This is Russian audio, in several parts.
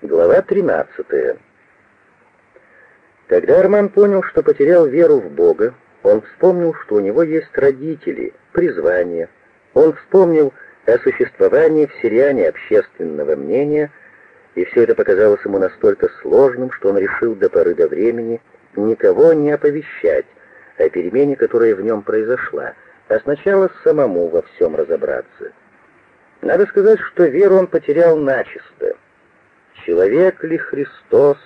Глава 13. Когда Арман понял, что потерял веру в Бога, он вспомнил, что у него есть родители, призвание. Он вспомнил о существовании в Сириане общественного мнения, и все это показалось ему настолько сложным, что он решил до поры до времени никого не оповещать о перемене, которая в нем произошла, а сначала самому во всем разобраться. Надо сказать, что веру он потерял начисто. Человек ли Христос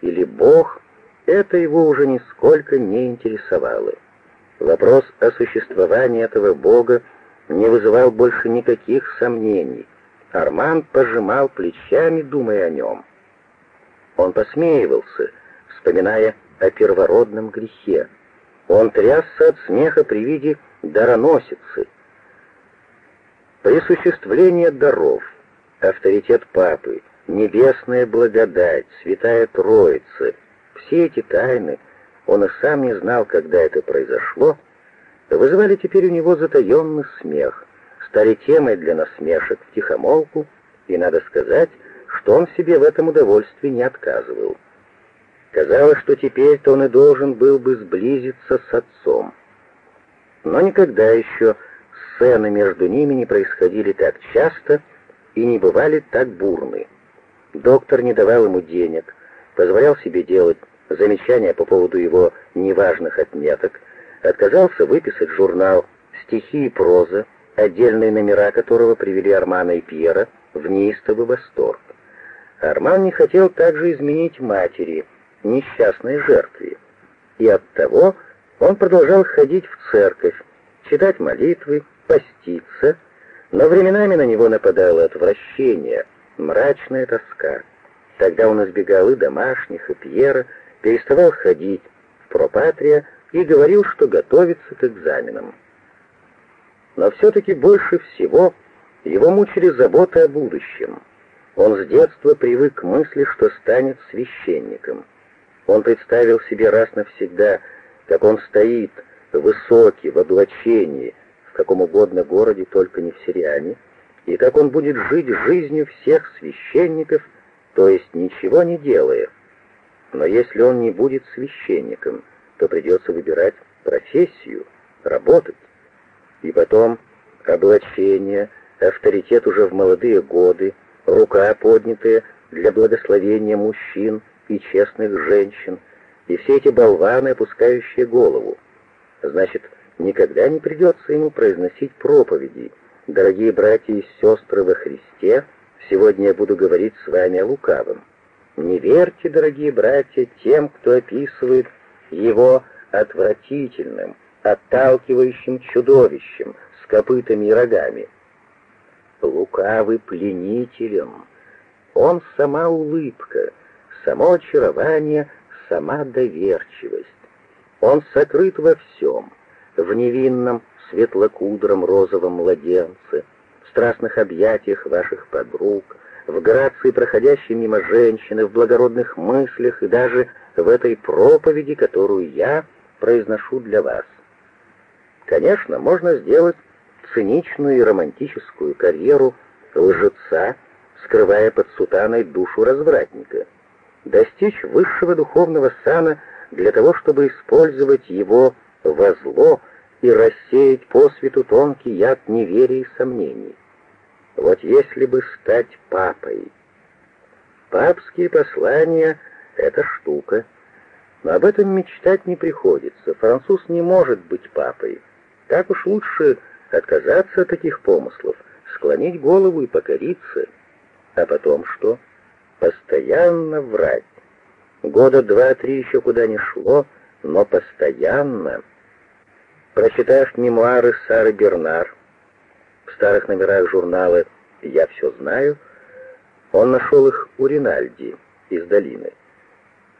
или Бог, это его уже нисколько не интересовало. Вопрос о существовании этого Бога не вызывал больше никаких сомнений. Арман пожимал плечами, думая о нем. Он посмеивался, вспоминая о первородном грехе. Он трясся от смеха при виде дароносицы. Присуществление даров, авторитет папы, небесная благодать, святая Троица, все эти тайны, он и сам не знал, когда это произошло, вызывали теперь у него затаенный смех, стали темой для насмешек в тихомолку, и надо сказать, что он себе в этом удовольствии не отказывал. Казалось, что теперь-то он и должен был бы сблизиться с отцом. Но никогда еще сцены между ними не происходили так часто и не бывали так бурны. Доктор не давал ему денег, позволял себе делать замечания по поводу его неважных отметок, отказался выписать журнал «Стихи и проза», отдельные номера которого привели Армана и Пьера в неистовый восторг. Арман не хотел также изменить матери, несчастной жертве, и оттого он продолжал ходить в церковь, читать молитвы, поститься, но временами на него нападало отвращение, мрачная тоска. Тогда он избегал и домашних, и Пьера, переставал ходить в пропатрия и говорил, что готовится к экзаменам. Но все-таки больше всего его мучили заботы о будущем. Он с детства привык к мысли, что станет священником. Он представил себе раз навсегда, как он стоит, высокий, в облачении, в каком угодно городе, только не в Сириане, и как он будет жить жизнью всех священников, то есть ничего не делая. Но если он не будет священником, то придется выбирать профессию, работать. И потом облачение, авторитет уже в молодые годы, рука поднятая для благословения мужчин и честных женщин, и все эти болваны, опускающие голову. Значит, никогда не придется ему произносить проповеди. Дорогие братья и сестры во Христе, сегодня я буду говорить с вами о лукавом. Не верьте, дорогие братья, тем, кто описывает его отвратительным, отталкивающим чудовищем с копытами и рогами. Лукавый пленителем. Он сама улыбка, само очарование, сама доверчивость. Он сокрыт во всем, в невинном светлокудром розовом младенце, в страстных объятиях ваших подруг, в грации проходящей мимо женщины, в благородных мыслях и даже в этой проповеди, которую я произношу для вас. Конечно, можно сделать циничную и романтическую карьеру лжеца, скрывая под сутаной душу развратника, достичь высшего духовного сана для того, чтобы использовать его во зло и рассеять по свету тонкий яд неверия и сомнений. Вот если бы стать папой. Папские послания — это штука. Но об этом мечтать не приходится. Француз не может быть папой. Так уж лучше отказаться от таких помыслов, склонить голову и покориться. А потом что? Постоянно врать. Года два-три еще куда ни шло, но постоянно. Прочитав мемуары Сары Бернар, в старых номерах журнала «Я все знаю», он нашел их у Ринальди из долины.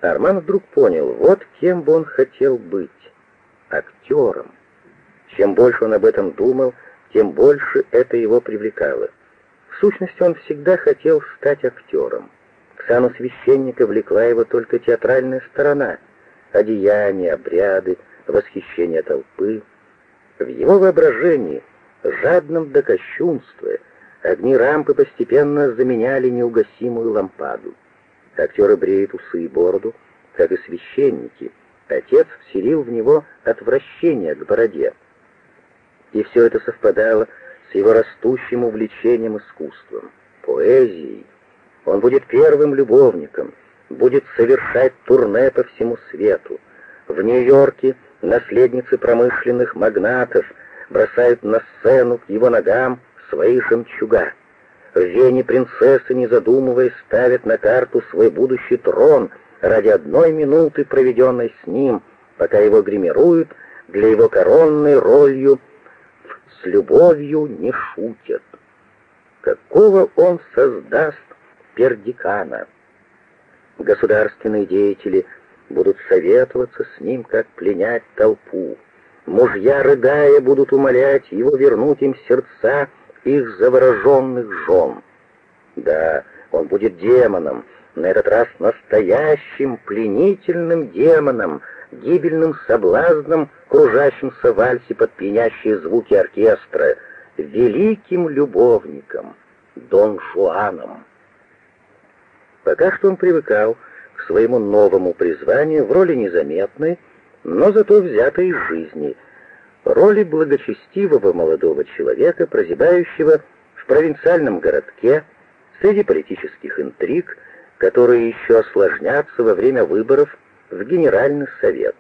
Арман вдруг понял, вот кем бы он хотел быть — актером. Чем больше он об этом думал, тем больше это его привлекало. В сущности, он всегда хотел стать актером. К сану священника влекла его только театральная сторона — одеяния, обряды, восхищение толпы. В его воображении, жадном до кощунства, огни рампы постепенно заменяли неугасимую лампаду. Актеры бреют усы и бороду, как и священники. Отец вселил в него отвращение к бороде. И все это совпадало с его растущим увлечением искусством, поэзией. Он будет первым любовником, будет совершать турне по всему свету. В Нью-Йорке наследницы промышленных магнатов бросают на сцену к его ногам свои жемчуга. В Вене принцессы, не задумываясь, ставят на карту свой будущий трон ради одной минуты, проведенной с ним, пока его гримируют для его коронной ролью с любовью не шутят. Какого он создаст пердикана? Государственные деятели будут советоваться с ним, как пленять толпу. Мужья, рыдая, будут умолять его вернуть им сердца их завороженных жен. Да, он будет демоном, на этот раз настоящим пленительным демоном, гибельным соблазном, кружащимся в вальсе под пьянящие звуки оркестра, великим любовником, Дон Жуаном. Пока что он привыкал своему новому призванию в роли незаметной, но зато взятой из жизни, роли благочестивого молодого человека, прозябающего в провинциальном городке среди политических интриг, которые еще осложнятся во время выборов в Генеральный совет.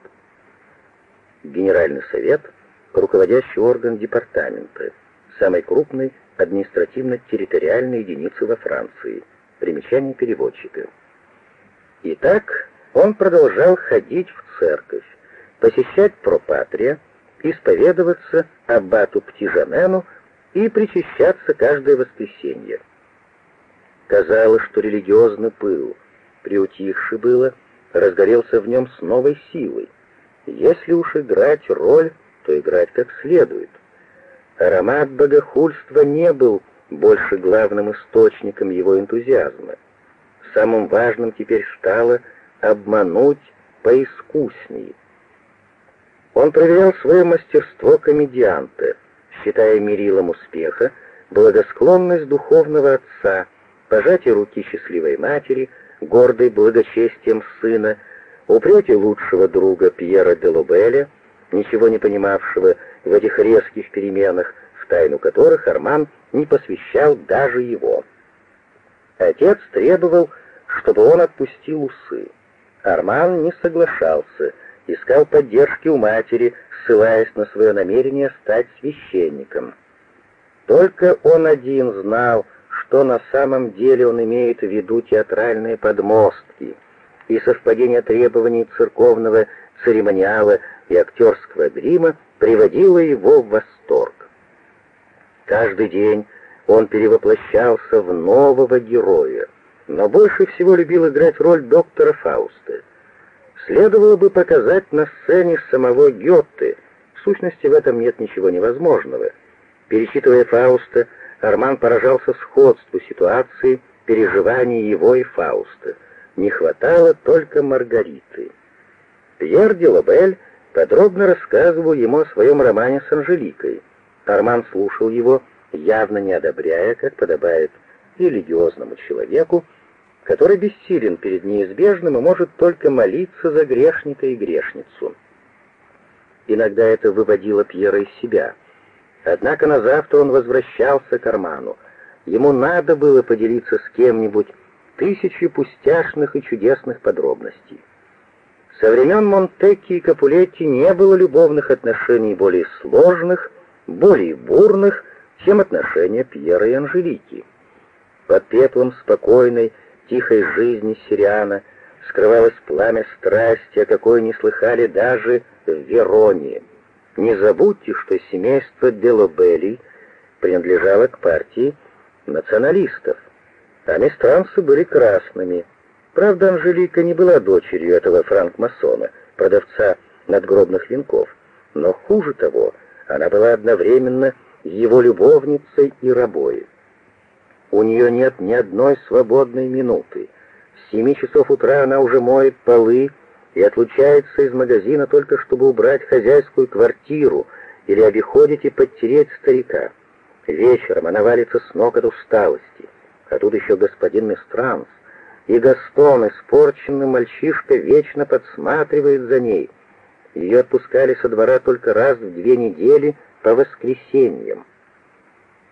Генеральный совет — руководящий орган департамента, самой крупной административно-территориальной единицы во Франции. Примечание переводчика. Итак, он продолжал ходить в церковь, посещать пропатрия, исповедоваться аббату Птижанену и причащаться каждое воскресенье. Казалось, что религиозный пыл, приутихший было, разгорелся в нем с новой силой. Если уж играть роль, то играть как следует. Аромат богохульства не был больше главным источником его энтузиазма. Самым важным теперь стало обмануть поискусней. Он проверял свое мастерство комедианта, считая мерилом успеха благосклонность духовного отца, пожатие руки счастливой матери, гордой благочестием сына, упреки лучшего друга Пьера де Лобеля, ничего не понимавшего в этих резких переменах, в тайну которых Арман не посвящал даже его. Отец требовал, чтобы он отпустил усы. Арман не соглашался, искал поддержки у матери, ссылаясь на свое намерение стать священником. Только он один знал, что на самом деле он имеет в виду театральные подмостки, и совпадение требований церковного церемониала и актерского грима приводило его в восторг. Каждый день он перевоплощался в нового героя, но больше всего любил играть роль доктора Фауста. Следовало бы показать на сцене самого Гёте, в сущности в этом нет ничего невозможного. Перечитывая Фауста, Арман поражался сходству ситуации, переживаний его и Фауста. Не хватало только Маргариты. Пьер Делабель подробно рассказывал ему о своем романе с Анжеликой. Арман слушал его, явно не одобряя, как подобает религиозному человеку, который бессилен перед неизбежным и может только молиться за грешника и грешницу. Иногда это выводило Пьера из себя. Однако на завтра он возвращался к Арману. Ему надо было поделиться с кем-нибудь тысячи пустяшных и чудесных подробностей. Со времен Монтекки и Капулетти не было любовных отношений более сложных, более бурных, чем отношения Пьера и Анжелики. Под пеплом спокойной, тихой жизни Сириана скрывалось пламя страсти, о какой не слыхали даже в Вероне. Не забудьте, что семейство Делобелли принадлежало к партии националистов, а местранцы были красными. Правда, Анжелика не была дочерью этого франкмасона, продавца надгробных венков, но хуже того, она была одновременно его любовницей и рабой. У нее нет ни одной свободной минуты. С семи часов утра она уже моет полы, и отлучается из магазина только чтобы убрать хозяйскую квартиру или обиходить и подтереть старика. Вечером она валится с ног от усталости, а тут еще господин Местранс, и Гастон, испорченный мальчишка, вечно подсматривает за ней. Ее отпускали со двора только раз в две недели по воскресеньям.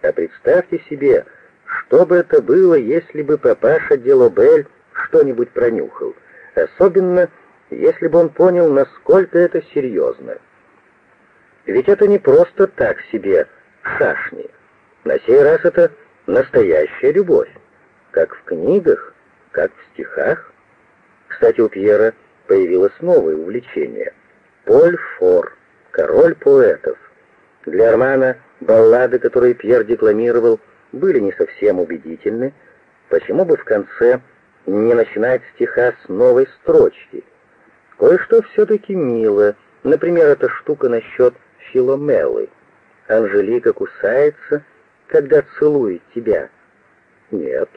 А представьте себе, что бы это было, если бы папаша Делобель что-нибудь пронюхал, особенно если бы он понял, насколько это серьезно. Ведь это не просто так себе шашни. На сей раз это настоящая любовь, как в книгах, как в стихах. Кстати, у Пьера появилось новое увлечение — Поль Фор, король поэтов. Для Армана баллады, которые Пьер декламировал, были не совсем убедительны. Почему бы в конце не начинать стиха с новой строчки? Кое-что все-таки мило. Например, эта штука насчет Филомелы. Анжелика кусается, когда целует тебя. Нет.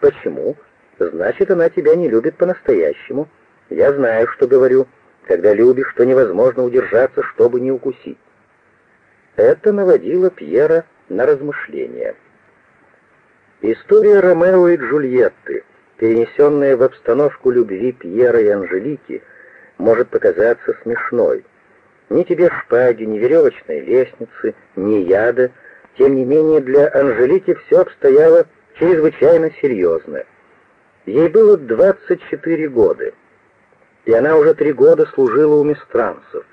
Почему? Значит, она тебя не любит по-настоящему. Я знаю, что говорю. Когда любишь, то невозможно удержаться, чтобы не укусить. Это наводило Пьера на размышления. История Ромео и Джульетты, перенесенная в обстановку любви Пьера и Анжелики, может показаться смешной. Ни тебе шпаги, ни веревочной лестницы, ни яда. Тем не менее, для Анжелики все обстояло чрезвычайно серьезно. Ей было 24 года, и она уже три года служила у мистранцев.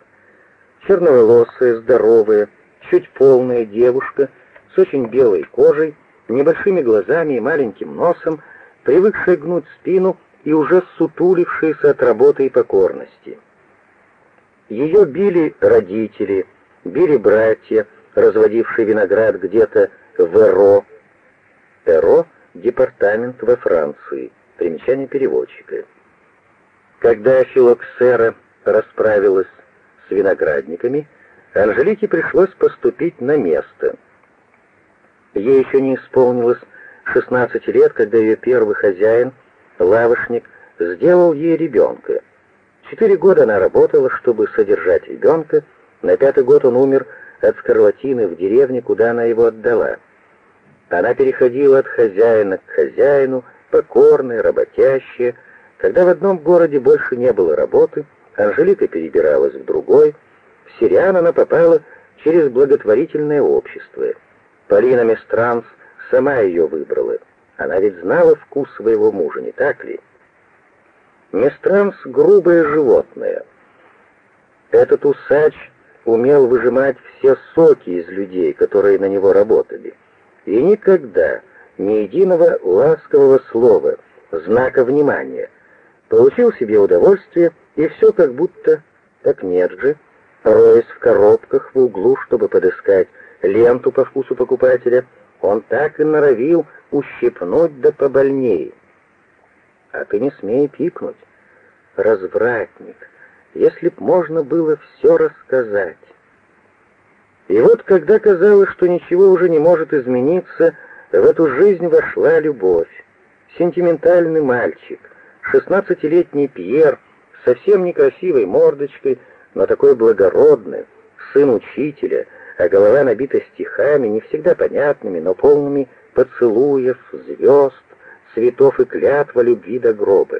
Черноволосая, здоровая, чуть полная девушка с очень белой кожей, небольшими глазами и маленьким носом, привыкшая гнуть спину и уже сутулившаяся от работы и покорности. Ее били родители, били братья, разводившие виноград где-то в Эро. Эро — департамент во Франции. Примечание переводчика. Когда Филоксера расправилась с виноградниками, Анжелике пришлось поступить на место. Ей еще не исполнилось 16 лет, когда ее первый хозяин, лавочник, сделал ей ребенка. Четыре года она работала, чтобы содержать ребенка, на пятый год он умер от скарлатины в деревне, куда она его отдала. Она переходила от хозяина к хозяину, покорная, работящая. Когда в одном городе больше не было работы, Анжелика перебиралась в другой. В Сириан она попала через благотворительное общество. Полина Местранс сама ее выбрала. Она ведь знала вкус своего мужа, не так ли? Местранс — грубое животное. Этот усач умел выжимать все соки из людей, которые на него работали. И никогда ни единого ласкового слова, знака внимания. Получил себе удовольствие, и все как будто так нет же, роясь в коробках в углу, чтобы подыскать ленту по вкусу покупателя, он так и норовил ущипнуть да побольнее. А ты не смей пикнуть. Развратник, если б можно было все рассказать. И вот когда казалось, что ничего уже не может измениться, в эту жизнь вошла любовь. Сентиментальный мальчик, шестнадцатилетний Пьер, совсем некрасивой мордочкой, но такой благородный, сын учителя, а голова набита стихами, не всегда понятными, но полными поцелуев, звезд, цветов и клятва любви до гроба.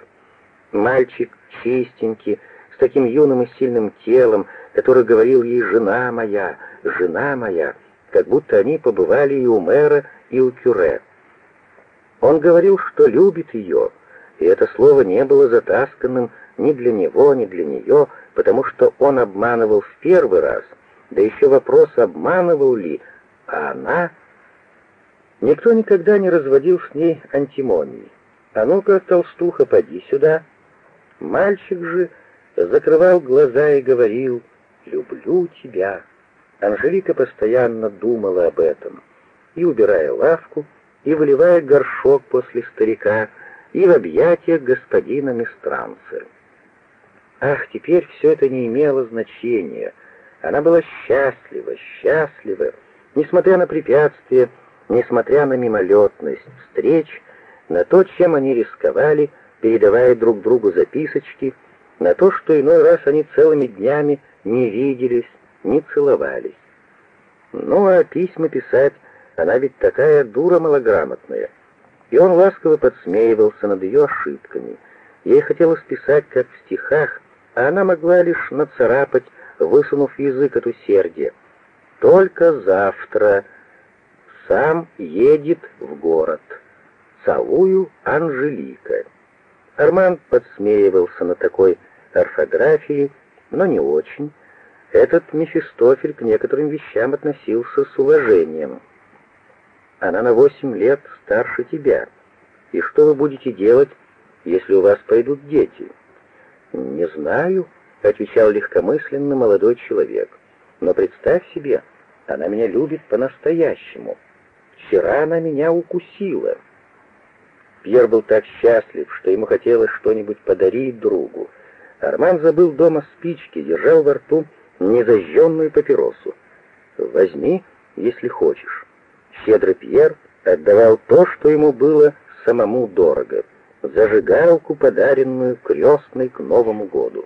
Мальчик чистенький, с таким юным и сильным телом, который говорил ей «жена моя, жена моя», как будто они побывали и у мэра, и у кюре. Он говорил, что любит ее, и это слово не было затасканным ни для него, ни для нее, потому что он обманывал в первый раз, да еще вопрос, обманывал ли, а она... Никто никогда не разводил с ней антимонии. А ну-ка, толстуха, поди сюда. Мальчик же закрывал глаза и говорил «люблю тебя». Анжелика постоянно думала об этом, и убирая лавку, и выливая горшок после старика, и в объятиях господина Местранца. Ах, теперь все это не имело значения. Она была счастлива, счастлива, несмотря на препятствия, несмотря на мимолетность встреч, на то, чем они рисковали, передавая друг другу записочки, на то, что иной раз они целыми днями не виделись, не целовались. Ну а письма писать Она ведь такая дура малограмотная. И он ласково подсмеивался над ее ошибками. Ей хотелось писать, как в стихах, а она могла лишь нацарапать, высунув язык от усердия. Только завтра сам едет в город. Целую, Анжелика. Арман подсмеивался на такой орфографии, но не очень. Этот Мефистофель к некоторым вещам относился с уважением. Она на восемь лет старше тебя. И что вы будете делать, если у вас пойдут дети? Не знаю, отвечал легкомысленно молодой человек. Но представь себе, она меня любит по-настоящему. Вчера она меня укусила. Пьер был так счастлив, что ему хотелось что-нибудь подарить другу. Арман забыл дома спички, держал во рту незажженную папиросу. «Возьми, если хочешь». Щедрый Пьер отдавал то, что ему было самому дорого — зажигалку, подаренную крестной к Новому году.